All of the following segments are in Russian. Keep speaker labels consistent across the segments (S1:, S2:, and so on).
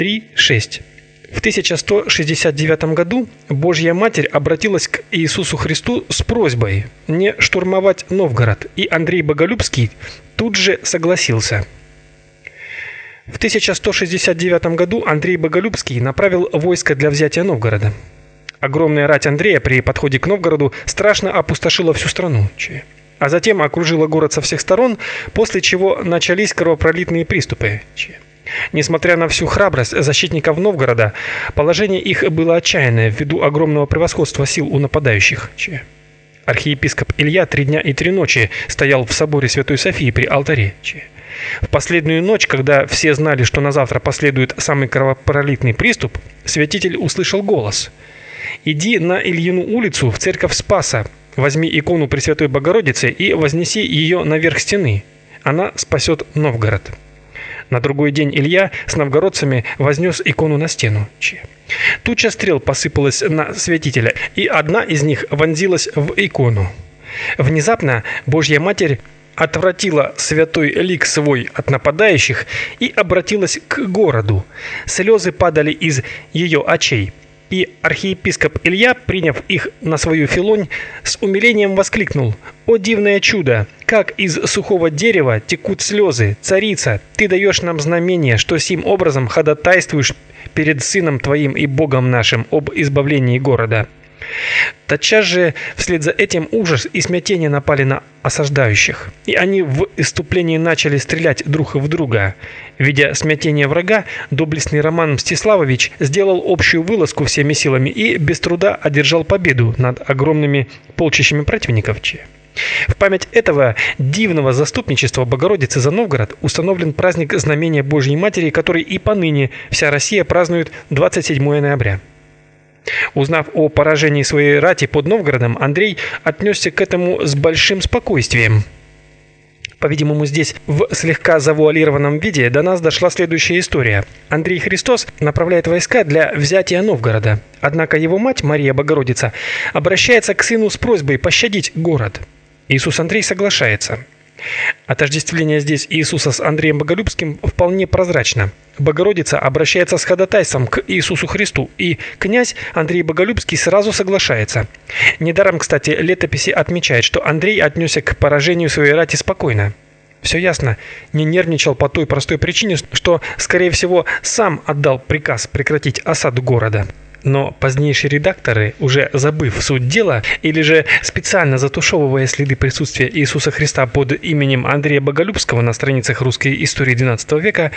S1: 3.6. В 1169 году Божья Матерь обратилась к Иисусу Христу с просьбой не штурмовать Новгород, и Андрей Боголюбский тут же согласился. В 1169 году Андрей Боголюбский направил войско для взятия Новгорода. Огромная рать Андрея при подходе к Новгороду страшно опустошила всю страну, а затем окружила город со всех сторон, после чего начались кровопролитные приступы. Несмотря на всю храбрость защитников Новгорода, положение их было отчаянное ввиду огромного превосходства сил у нападающих. Архиепископ Илья три дня и три ночи стоял в соборе Святой Софии при алтаре. В последнюю ночь, когда все знали, что на завтра последует самый кровопролитный приступ, святитель услышал голос: "Иди на Ильину улицу в церковь Спаса, возьми икону Пресвятой Богородицы и вознеси ее наверх стены. Она спасет Новгород". На другой день Илья с новгородцами вознес икону на стену. Туча стрел посыпалась на святителя, и одна из них вонзилась в икону. Внезапно Божья Матерь отвратила святой лик свой от нападающих и обратилась к городу. Слезы падали из ее очей. И архиепископ Илья, приняв их на свою филонь, с умилением воскликнул: "О дивное чудо! Как из сухого дерева текут слезы! Царица, ты даешь нам знамение, что сим образом ходатайствуешь перед сыном твоим и Богом нашим об избавлении города". Тотчас же вслед за этим ужас и смятение напали на осаждающих, и они в иступлении начали стрелять друг в друга. Видя смятение врага, доблестный Роман Мстиславович сделал общую вылазку всеми силами и без труда одержал победу над огромными полчищами противников. В память этого дивного заступничества Богородицы за Новгород установлен праздник Знамения Божьей Матери, который и поныне вся Россия празднует 27 ноября. Узнав о поражении своей рати под Новгородом, Андрей отнесся к этому с большим спокойствием. По-видимому, здесь в слегка завуалированном виде до нас дошла следующая история. Андрей Христос направляет войска для взятия Новгорода. Однако его мать, Мария Богородица, обращается к сыну с просьбой пощадить город. Иисус Андрей соглашается. Отождествление здесь Иисуса с Андреем Боголюбским вполне прозрачно. Богородица обращается с ходатайством к Иисусу Христу, и князь Андрей Боголюбский сразу соглашается. Недаром, кстати, летописи отмечают, что Андрей отнесся к поражению своей рати спокойно. Все ясно, не нервничал по той простой причине, что, скорее всего, сам отдал приказ прекратить осаду города. Но позднейшие редакторы, уже забыв суть дела или же специально затушевывая следы присутствия Иисуса Христа под именем Андрея Боголюбского на страницах русской истории XII века,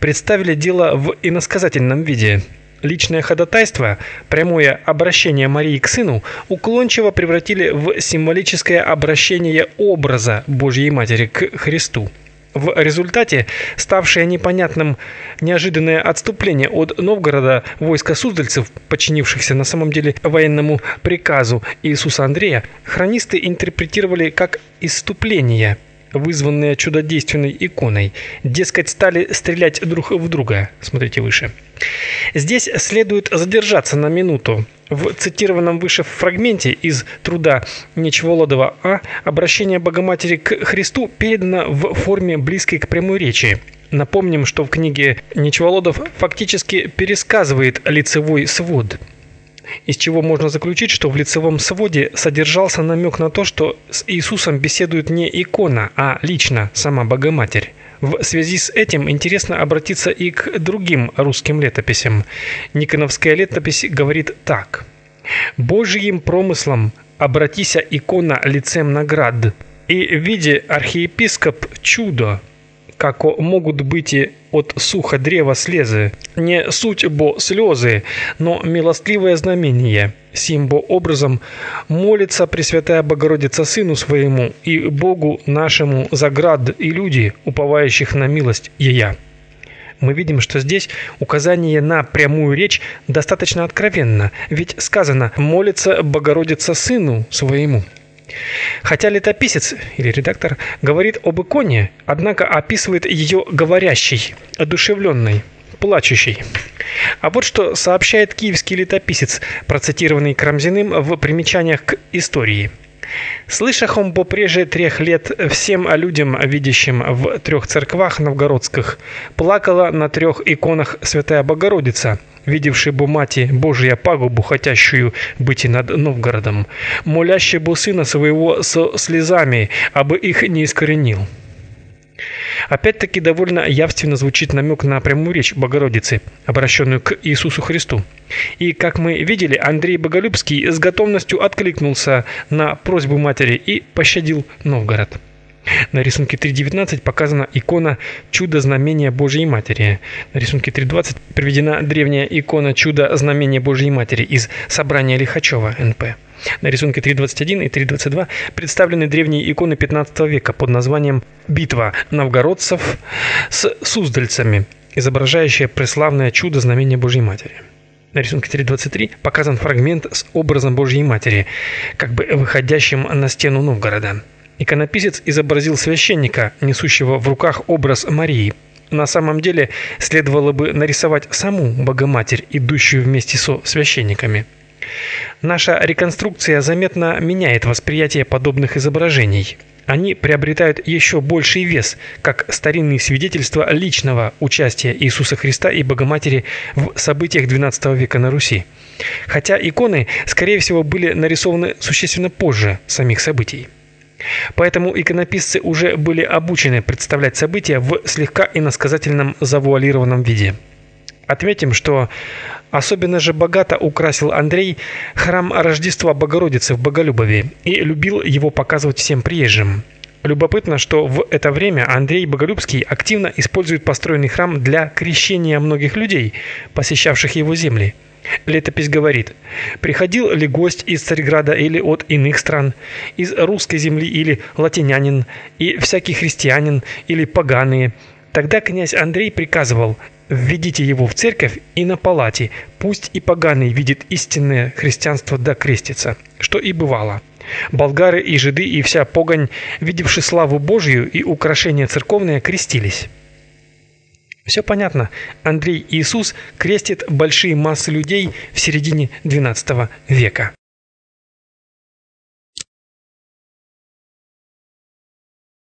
S1: представили дело в иносказательном виде. Личное ходатайство, прямое обращение Марии к сыну, уклончиво превратили в символическое обращение образа Божьей Матери к Христу. В результате ставшее непонятным неожиданное отступление от Новгорода войска суздальцев, подчинившихся на самом деле военному приказу Иисуса Андрея, хронисты интерпретировали как исступление, вызванное чудодейственной иконой. Дескать, стали стрелять друг в друга. Смотрите выше. Здесь следует задержаться на минуту. В цитированном выше фрагменте из труда Нечволодова А обращение Богоматери к Христу передано в форме близкой к прямой речи. Напомним, что в книге Нечволодов фактически пересказывает лицевой свод из чего можно заключить, что в лицевом своде содержался намек на то, что с Иисусом беседует не икона, а лично сама Богоматерь. В связи с этим интересно обратиться и к другим русским летописям. Никоновская летопись говорит так: Божьим промыслом обратися икона лицем на град, и виде архиепископ чудо, како могут быть от суха древа слезы, не суть бо слезы, но милостливое знамение. Сим бо образом молится Пресвятая Богородица Сыну Своему и Богу нашему за град и люди, уповающих на милость Ея. Мы видим, что здесь указание на прямую речь достаточно откровенно, ведь сказано «молится Богородица Сыну Своему». Хотя летописец или редактор говорит об иконе, однако описывает ее говорящей, одушевленной, плачущей. А вот что сообщает киевский летописец, процитированный Крамзиным в примечаниях к истории. Слышахом попреже трех лет всем людям, видящим в трех церквах новгородских, плакала на трех иконах Святая Богородица, видевший бу мати Божия пагубу, хотящую быть над Новгородом, молящий бу сына своего со слезами, абы их не искоренил. Опять-таки довольно явственно звучит намек на прямую речь Богородицы, обращенную к Иисусу Христу. И, как мы видели, Андрей Боголюбский с готовностью откликнулся на просьбу матери и пощадил Новгород. На рисунке 3.19 показана икона чудо знамения Божьей Матери. На рисунке 3.20 приведена древняя икона чудо знамения Божьей Матери из собрания Лихачева НП. На рисунке 3.21 и 3.22 представлены древние иконы 15 века под названием «Битва новгородцев с суздальцами», изображающая преславное чудо знамения Божьей Матери. На рисунке 3.23 показан фрагмент с образом Божьей Матери, как бы выходящим на стену Новгорода. Иконописец изобразил священника, несущего в руках образ Марии. На самом деле следовало бы нарисовать саму Богоматерь, идущую вместе со священниками. Наша реконструкция заметно меняет восприятие подобных изображений. Они приобретают еще больший вес, как старинные свидетельства личного участия Иисуса Христа и Богоматери в событиях XII века на Руси. Хотя иконы, скорее всего, были нарисованы существенно позже самих событий. Поэтому иконописцы уже были обучены представлять события в слегка иносказательном завуалированном виде. Отметим, что особенно же богато украсил Андрей храм Рождества Богородицы в Боголюбове и любил его показывать всем приезжим. Любопытно, что в это время Андрей Боголюбский активно использует построенный храм для крещения многих людей, посещавших его земли. Летопись говорит, приходил ли гость из Царьграда или от иных стран, из русской земли или латинянин, и всякий христианин или поганые. Тогда князь Андрей приказывал, введите его в церковь и на палате, пусть и поганый видит истинное христианство да крестится, что и бывало. Болгары и жиды и вся погонь, видевши славу Божию и украшения церковные, крестились. Все понятно. Андрей Иисус крестит большие массы людей в середине XII века.